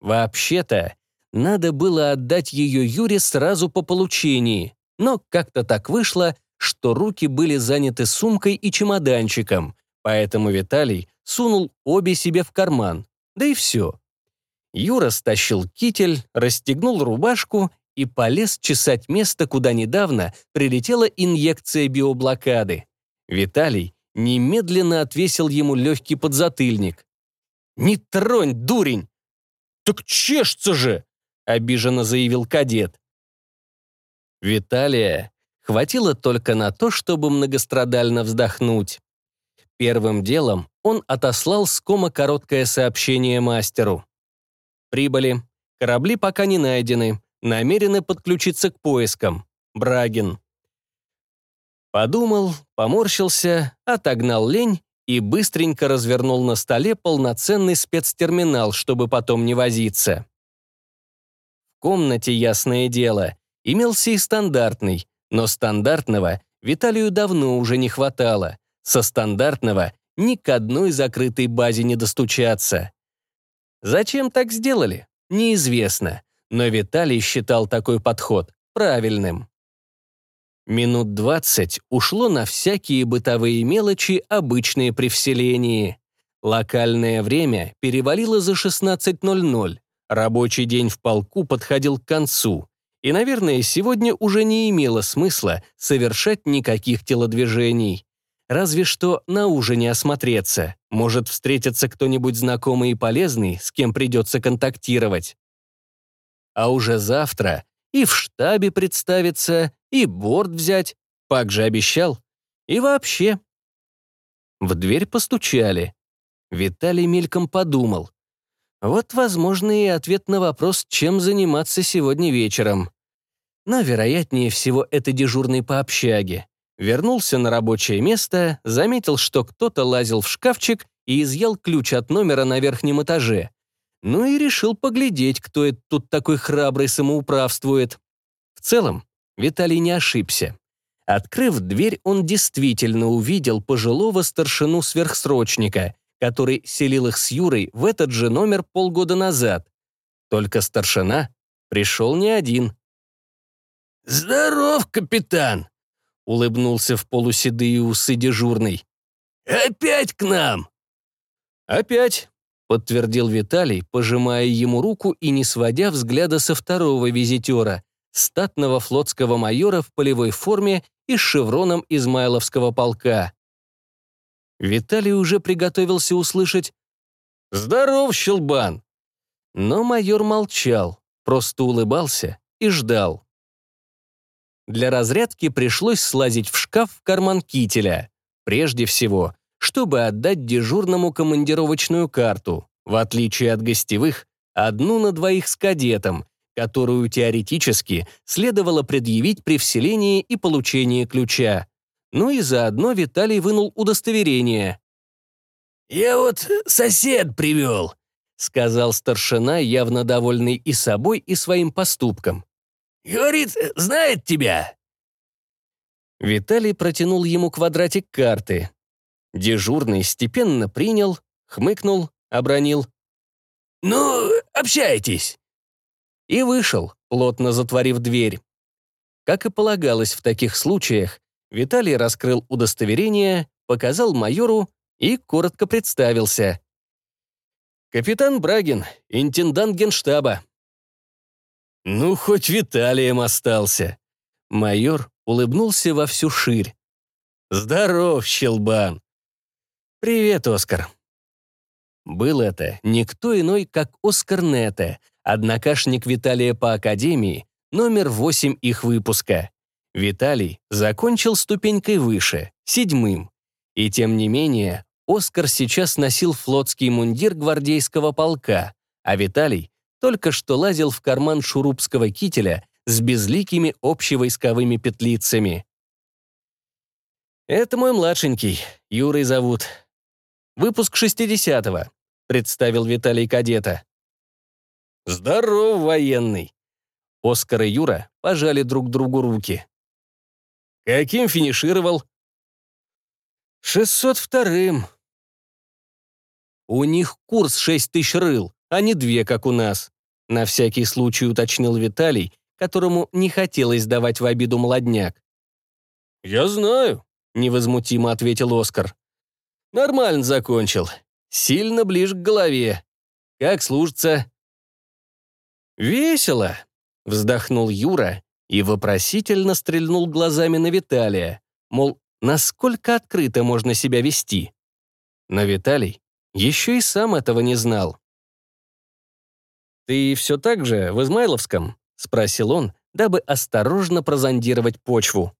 Вообще-то, надо было отдать ее Юре сразу по получении, но как-то так вышло, что руки были заняты сумкой и чемоданчиком, Поэтому Виталий сунул обе себе в карман. Да и все. Юра стащил китель, расстегнул рубашку и полез чесать место, куда недавно прилетела инъекция биоблокады. Виталий немедленно отвесил ему легкий подзатыльник. «Не тронь, дурень!» «Так чешется же!» — обиженно заявил кадет. Виталия хватило только на то, чтобы многострадально вздохнуть. Первым делом он отослал с кома короткое сообщение мастеру. «Прибыли. Корабли пока не найдены. Намерены подключиться к поискам. Брагин». Подумал, поморщился, отогнал лень и быстренько развернул на столе полноценный спецтерминал, чтобы потом не возиться. В комнате, ясное дело, имелся и стандартный, но стандартного Виталию давно уже не хватало. Со стандартного ни к одной закрытой базе не достучаться. Зачем так сделали? Неизвестно, но Виталий считал такой подход правильным. Минут двадцать ушло на всякие бытовые мелочи, обычные при вселении. Локальное время перевалило за 16.00. Рабочий день в полку подходил к концу. И, наверное, сегодня уже не имело смысла совершать никаких телодвижений. Разве что на ужине осмотреться. Может встретиться кто-нибудь знакомый и полезный, с кем придется контактировать. А уже завтра и в штабе представиться, и борт взять. Пак же обещал. И вообще. В дверь постучали. Виталий мельком подумал. Вот, возможно, и ответ на вопрос, чем заниматься сегодня вечером. Но, вероятнее всего, это дежурный по общаге. Вернулся на рабочее место, заметил, что кто-то лазил в шкафчик и изъял ключ от номера на верхнем этаже. Ну и решил поглядеть, кто это тут такой храбрый самоуправствует. В целом, Виталий не ошибся. Открыв дверь, он действительно увидел пожилого старшину-сверхсрочника, который селил их с Юрой в этот же номер полгода назад. Только старшина пришел не один. «Здоров, капитан!» — улыбнулся в полуседые усы дежурный. «Опять к нам?» «Опять», подтвердил Виталий, пожимая ему руку и не сводя взгляда со второго визитера, статного флотского майора в полевой форме и с шевроном Измайловского полка. Виталий уже приготовился услышать «Здоров, щелбан!» Но майор молчал, просто улыбался и ждал. Для разрядки пришлось слазить в шкаф в карман кителя. Прежде всего, чтобы отдать дежурному командировочную карту, в отличие от гостевых, одну на двоих с кадетом, которую теоретически следовало предъявить при вселении и получении ключа. Ну и заодно Виталий вынул удостоверение. «Я вот сосед привел», — сказал старшина, явно довольный и собой, и своим поступком. «Говорит, знает тебя». Виталий протянул ему квадратик карты, Дежурный степенно принял, хмыкнул, обронил. «Ну, общайтесь!» И вышел, плотно затворив дверь. Как и полагалось в таких случаях, Виталий раскрыл удостоверение, показал майору и коротко представился. «Капитан Брагин, интендант генштаба». Ну, хоть Виталием остался. Майор улыбнулся во всю ширь. «Здоров, щелбан!» «Привет, Оскар». Был это никто иной, как Оскар Нете, однокашник Виталия по Академии, номер 8 их выпуска. Виталий закончил ступенькой выше, седьмым. И тем не менее, Оскар сейчас носил флотский мундир гвардейского полка, а Виталий только что лазил в карман шурупского кителя с безликими общевойсковыми петлицами. «Это мой младшенький, Юрой зовут. Выпуск 60-го», — представил Виталий кадета. «Здоров, военный!» Оскар и Юра пожали друг другу руки. «Каким финишировал?» «Шестьсот вторым». «У них курс шесть тысяч рыл, а не две, как у нас», — на всякий случай уточнил Виталий, которому не хотелось давать в обиду молодняк. «Я знаю», — невозмутимо ответил Оскар. Нормально закончил. Сильно ближе к голове. Как служится?» «Весело», — вздохнул Юра и вопросительно стрельнул глазами на Виталия, мол, насколько открыто можно себя вести. Но Виталий еще и сам этого не знал. «Ты все так же в Измайловском?» — спросил он, дабы осторожно прозондировать почву.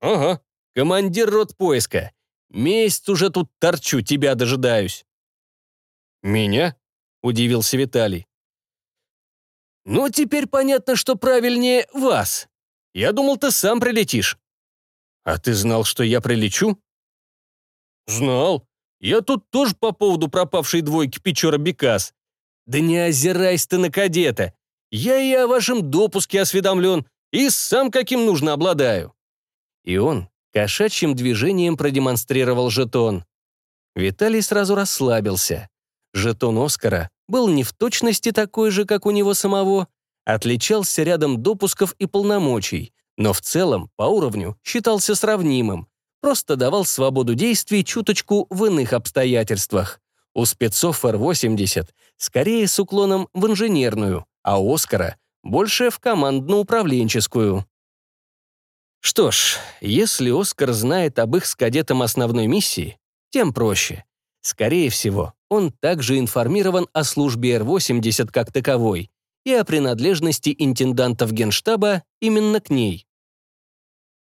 «Ага, командир рот поиска. Месяц уже тут торчу, тебя дожидаюсь». «Меня?» — удивился Виталий. «Ну, теперь понятно, что правильнее вас. Я думал, ты сам прилетишь». «А ты знал, что я прилечу?» «Знал. Я тут тоже по поводу пропавшей двойки Печора Бекас. Да не озирайся ты на кадета. Я и о вашем допуске осведомлен, и сам каким нужно обладаю». И он кошачьим движением продемонстрировал жетон. Виталий сразу расслабился. Жетон Оскара был не в точности такой же, как у него самого, отличался рядом допусков и полномочий, но в целом по уровню считался сравнимым, просто давал свободу действий чуточку в иных обстоятельствах. У спецов Р-80 скорее с уклоном в инженерную, а у Оскара больше в командно-управленческую. Что ж, если Оскар знает об их с кадетом основной миссии, тем проще. Скорее всего, он также информирован о службе Р-80 как таковой и о принадлежности интендантов генштаба именно к ней.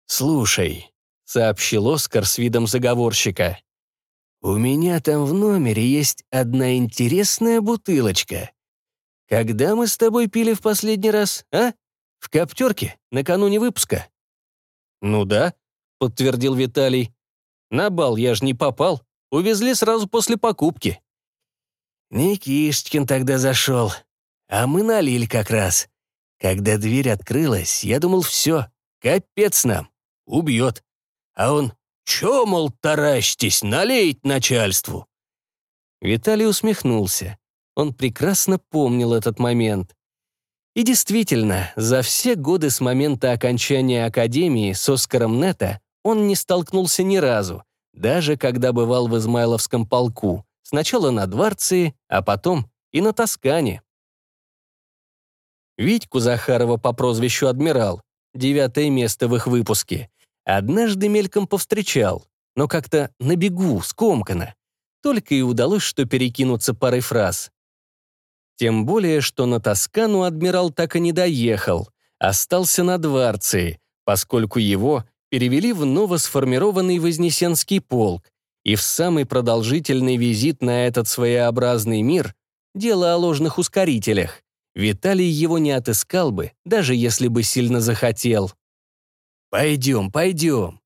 «Слушай», — сообщил Оскар с видом заговорщика, «у меня там в номере есть одна интересная бутылочка. Когда мы с тобой пили в последний раз, а? В коптерке, накануне выпуска?» «Ну да», — подтвердил Виталий. «На бал я ж не попал. Увезли сразу после покупки». Никишкин тогда зашел. А мы налили как раз. Когда дверь открылась, я думал, все, капец нам, убьет. А он, че, мол, таращитесь, налейте начальству. Виталий усмехнулся. Он прекрасно помнил этот момент. И действительно, за все годы с момента окончания Академии с Оскаром Нета он не столкнулся ни разу, даже когда бывал в Измайловском полку, сначала на Дворце, а потом и на Тоскане. Витьку Захарова по прозвищу «Адмирал», девятое место в их выпуске, однажды мельком повстречал, но как-то на бегу, скомканно. Только и удалось, что перекинуться парой фраз. Тем более, что на Тоскану адмирал так и не доехал, остался на Дворце, поскольку его перевели в новосформированный Вознесенский полк, и в самый продолжительный визит на этот своеобразный мир дело о ложных ускорителях. Виталий его не отыскал бы, даже если бы сильно захотел. «Пойдем, пойдем».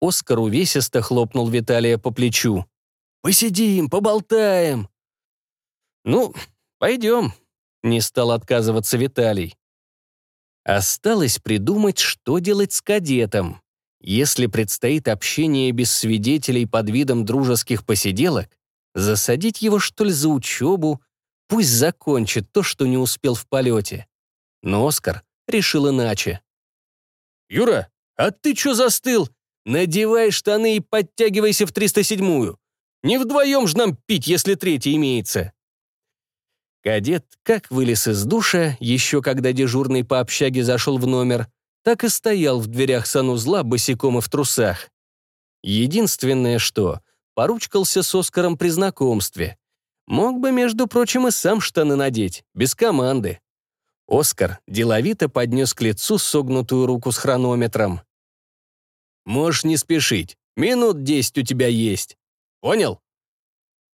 Оскар увесисто хлопнул Виталия по плечу. «Посидим, поболтаем». «Ну, «Пойдем», — не стал отказываться Виталий. Осталось придумать, что делать с кадетом. Если предстоит общение без свидетелей под видом дружеских посиделок, засадить его, что ли, за учебу, пусть закончит то, что не успел в полете. Но Оскар решил иначе. «Юра, а ты чё застыл? Надевай штаны и подтягивайся в 307-ю. Не вдвоем ж нам пить, если третий имеется». Кадет как вылез из душа, еще когда дежурный по общаге зашел в номер, так и стоял в дверях санузла босиком и в трусах. Единственное что, поручкался с Оскаром при знакомстве. Мог бы, между прочим, и сам штаны надеть, без команды. Оскар деловито поднес к лицу согнутую руку с хронометром. «Можешь не спешить, минут десять у тебя есть. Понял?»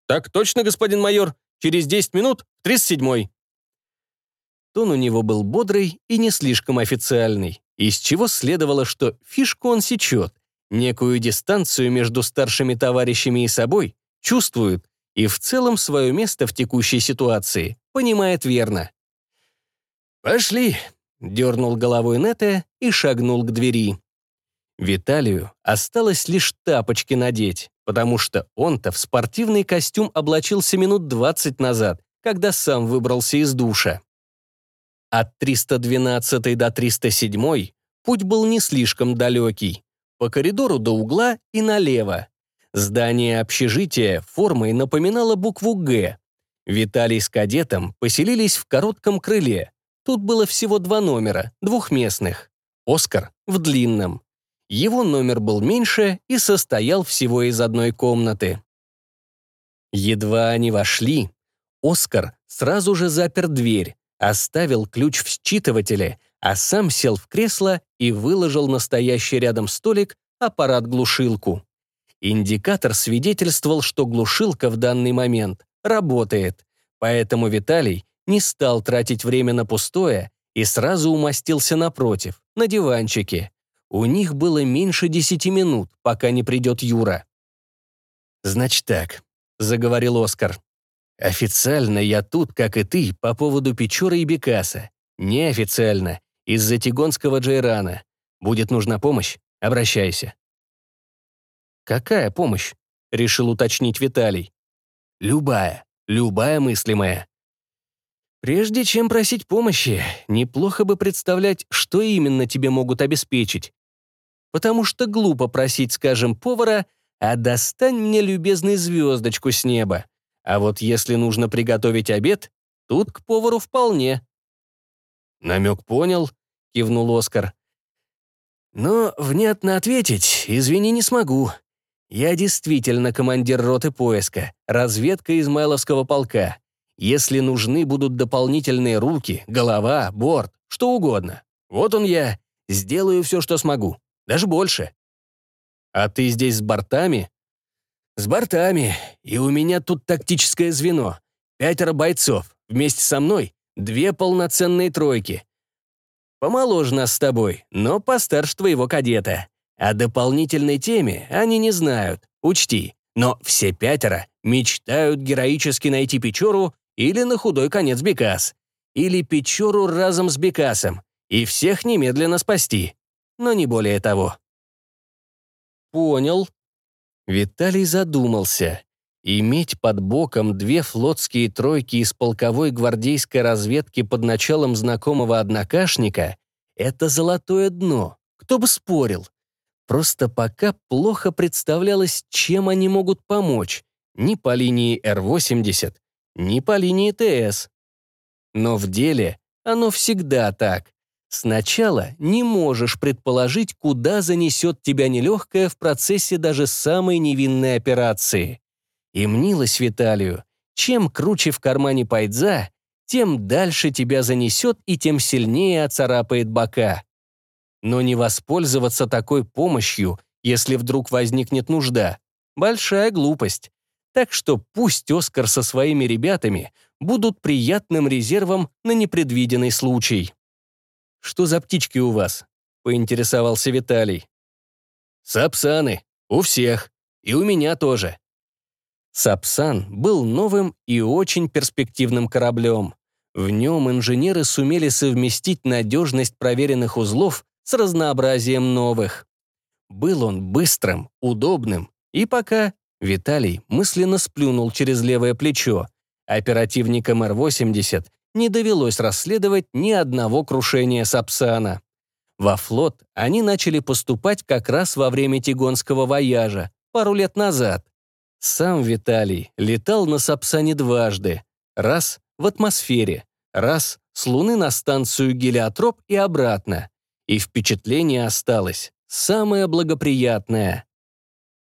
«Так точно, господин майор», Через 10 минут в 37-й». Тон у него был бодрый и не слишком официальный, из чего следовало, что фишку он сечет, некую дистанцию между старшими товарищами и собой чувствует и в целом свое место в текущей ситуации понимает верно. «Пошли», — дернул головой Нета и шагнул к двери. Виталию осталось лишь тапочки надеть потому что он-то в спортивный костюм облачился минут 20 назад, когда сам выбрался из душа. От 312 до 307 путь был не слишком далекий. По коридору до угла и налево. Здание общежития формой напоминало букву «Г». Виталий с кадетом поселились в коротком крыле. Тут было всего два номера, двухместных. Оскар в длинном. Его номер был меньше и состоял всего из одной комнаты. Едва они вошли, Оскар сразу же запер дверь, оставил ключ в считывателе, а сам сел в кресло и выложил настоящий рядом столик аппарат-глушилку. Индикатор свидетельствовал, что глушилка в данный момент работает, поэтому Виталий не стал тратить время на пустое и сразу умостился напротив, на диванчике. У них было меньше десяти минут, пока не придет Юра. «Значит так», — заговорил Оскар. «Официально я тут, как и ты, по поводу Печора и Бекаса. Неофициально, из-за Тигонского Джейрана. Будет нужна помощь? Обращайся». «Какая помощь?» — решил уточнить Виталий. «Любая, любая мыслимая». Прежде чем просить помощи, неплохо бы представлять, что именно тебе могут обеспечить. Потому что глупо просить, скажем, повара, а достань мне, любезный, звездочку с неба. А вот если нужно приготовить обед, тут к повару вполне. «Намек понял», — кивнул Оскар. «Но внятно ответить, извини, не смогу. Я действительно командир роты поиска, разведка Измайловского полка. Если нужны будут дополнительные руки, голова, борт, что угодно. Вот он я, сделаю все, что смогу, даже больше. А ты здесь с бортами? С бортами, и у меня тут тактическое звено. Пятеро бойцов, вместе со мной две полноценные тройки. Помоложе нас с тобой, но постарше твоего кадета. О дополнительной теме они не знают, учти. Но все пятеро мечтают героически найти Печору или на худой конец Бекас. Или Печору разом с Бекасом. И всех немедленно спасти. Но не более того. Понял. Виталий задумался. Иметь под боком две флотские тройки из полковой гвардейской разведки под началом знакомого однокашника — это золотое дно. Кто бы спорил. Просто пока плохо представлялось, чем они могут помочь. Ни по линии Р-80, ни по линии ТС. Но в деле оно всегда так. Сначала не можешь предположить, куда занесет тебя нелегкое в процессе даже самой невинной операции. И мнилось Виталию, чем круче в кармане пайдза, тем дальше тебя занесет и тем сильнее оцарапает бока но не воспользоваться такой помощью, если вдруг возникнет нужда. Большая глупость. Так что пусть Оскар со своими ребятами будут приятным резервом на непредвиденный случай. «Что за птички у вас?» — поинтересовался Виталий. «Сапсаны. У всех. И у меня тоже». Сапсан был новым и очень перспективным кораблем. В нем инженеры сумели совместить надежность проверенных узлов с разнообразием новых. Был он быстрым, удобным, и пока Виталий мысленно сплюнул через левое плечо. Оперативникам Р-80 не довелось расследовать ни одного крушения Сапсана. Во флот они начали поступать как раз во время Тигонского вояжа, пару лет назад. Сам Виталий летал на Сапсане дважды. Раз в атмосфере, раз с Луны на станцию Гелиотроп и обратно и впечатление осталось самое благоприятное.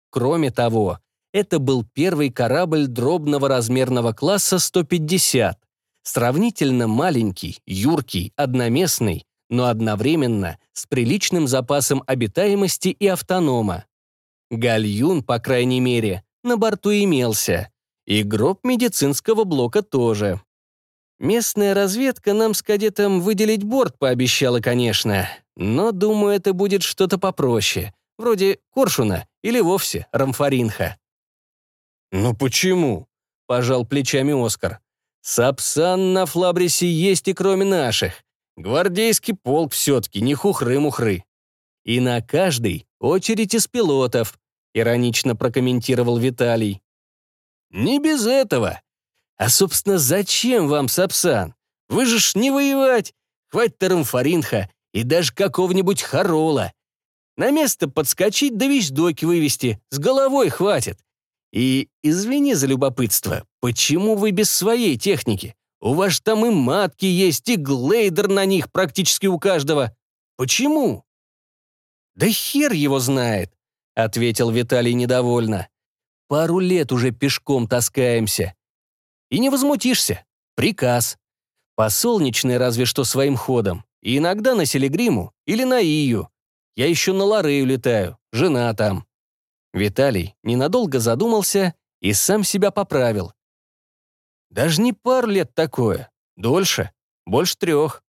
Кроме того, это был первый корабль дробного размерного класса 150, сравнительно маленький, юркий, одноместный, но одновременно с приличным запасом обитаемости и автонома. Гальюн, по крайней мере, на борту имелся, и гроб медицинского блока тоже. Местная разведка нам с кадетом выделить борт пообещала, конечно, но, думаю, это будет что-то попроще, вроде Коршуна или вовсе Рамфаринха. «Ну почему?» — пожал плечами Оскар. «Сапсан на Флабрисе есть и кроме наших. Гвардейский полк все-таки не хухры-мухры. И на каждый очередь из пилотов», — иронично прокомментировал Виталий. «Не без этого. А, собственно, зачем вам Сапсан? Вы же ж не воевать. Хватит Рамфаринха и даже какого-нибудь Харола. На место подскочить да вещдоки вывести, с головой хватит. И извини за любопытство, почему вы без своей техники? У вас там и матки есть, и глейдер на них практически у каждого. Почему?» «Да хер его знает», — ответил Виталий недовольно. «Пару лет уже пешком таскаемся. И не возмутишься. Приказ. По солнечной разве что своим ходом. И иногда на Селегриму или на Ию. Я еще на Лорею летаю, жена там». Виталий ненадолго задумался и сам себя поправил. «Даже не пару лет такое. Дольше. Больше трех».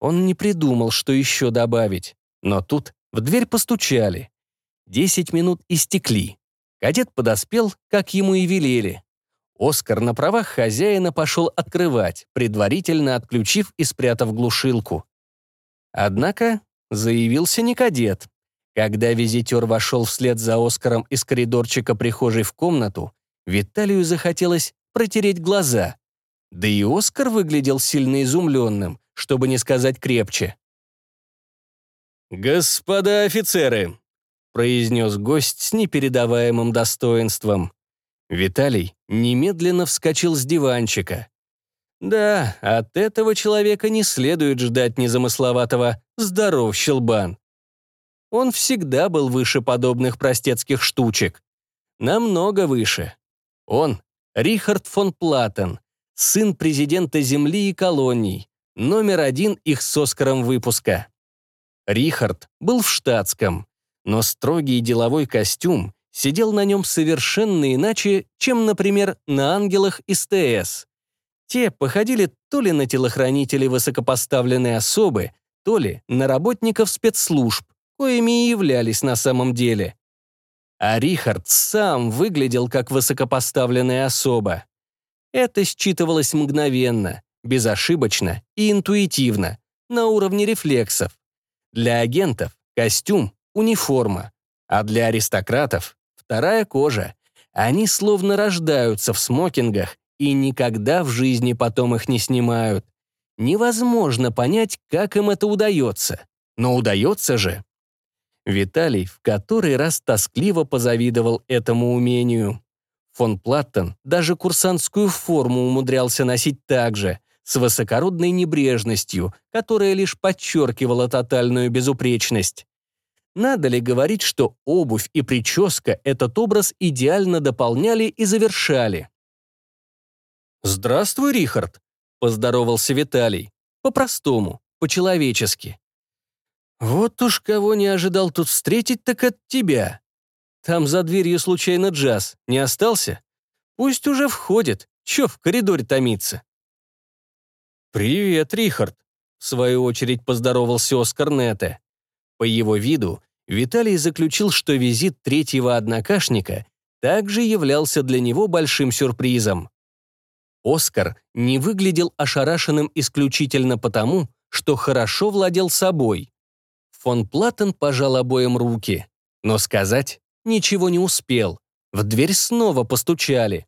Он не придумал, что еще добавить. Но тут в дверь постучали. Десять минут истекли. Кадет подоспел, как ему и велели. Оскар на правах хозяина пошел открывать, предварительно отключив и спрятав глушилку. Однако заявился не кадет. Когда визитер вошел вслед за Оскаром из коридорчика прихожей в комнату, Виталию захотелось протереть глаза. Да и Оскар выглядел сильно изумленным, чтобы не сказать крепче. «Господа офицеры!» — произнес гость с непередаваемым достоинством. Виталий немедленно вскочил с диванчика. Да, от этого человека не следует ждать незамысловатого «здоров, щелбан». Он всегда был выше подобных простецких штучек. Намного выше. Он — Рихард фон Платен, сын президента Земли и колоний, номер один их с Оскаром выпуска. Рихард был в штатском, но строгий деловой костюм сидел на нем совершенно иначе, чем, например, на ангелах из ТС. Те походили то ли на телохранителей высокопоставленной особы, то ли на работников спецслужб, коими и являлись на самом деле. А Рихард сам выглядел как высокопоставленная особа. Это считывалось мгновенно, безошибочно и интуитивно, на уровне рефлексов. Для агентов – костюм, униформа, а для аристократов вторая кожа. Они словно рождаются в смокингах и никогда в жизни потом их не снимают. Невозможно понять, как им это удается. Но удается же. Виталий в который раз тоскливо позавидовал этому умению. Фон Платтон даже курсантскую форму умудрялся носить так же, с высокородной небрежностью, которая лишь подчеркивала тотальную безупречность. Надо ли говорить, что обувь и прическа этот образ идеально дополняли и завершали? «Здравствуй, Рихард», — поздоровался Виталий. По-простому, по-человечески. «Вот уж кого не ожидал тут встретить, так от тебя. Там за дверью случайно джаз. Не остался? Пусть уже входит. Чё в коридоре томится?» «Привет, Рихард», — в свою очередь поздоровался Оскар Нетте. По его виду Виталий заключил, что визит третьего однокашника также являлся для него большим сюрпризом. Оскар не выглядел ошарашенным исключительно потому, что хорошо владел собой. Фон Платтен пожал обоим руки, но сказать ничего не успел. В дверь снова постучали.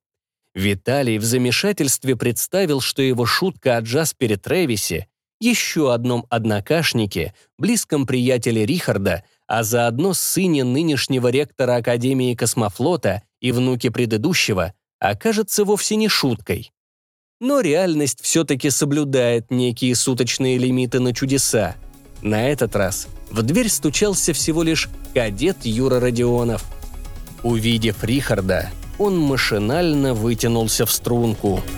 Виталий в замешательстве представил, что его шутка о Джаспере Трэвисе, еще одном однокашнике, близком приятеле Рихарда, а заодно сыне нынешнего ректора Академии космофлота и внуке предыдущего, окажется вовсе не шуткой. Но реальность все-таки соблюдает некие суточные лимиты на чудеса. На этот раз в дверь стучался всего лишь кадет Юра Родионов. Увидев Рихарда, он машинально вытянулся в струнку –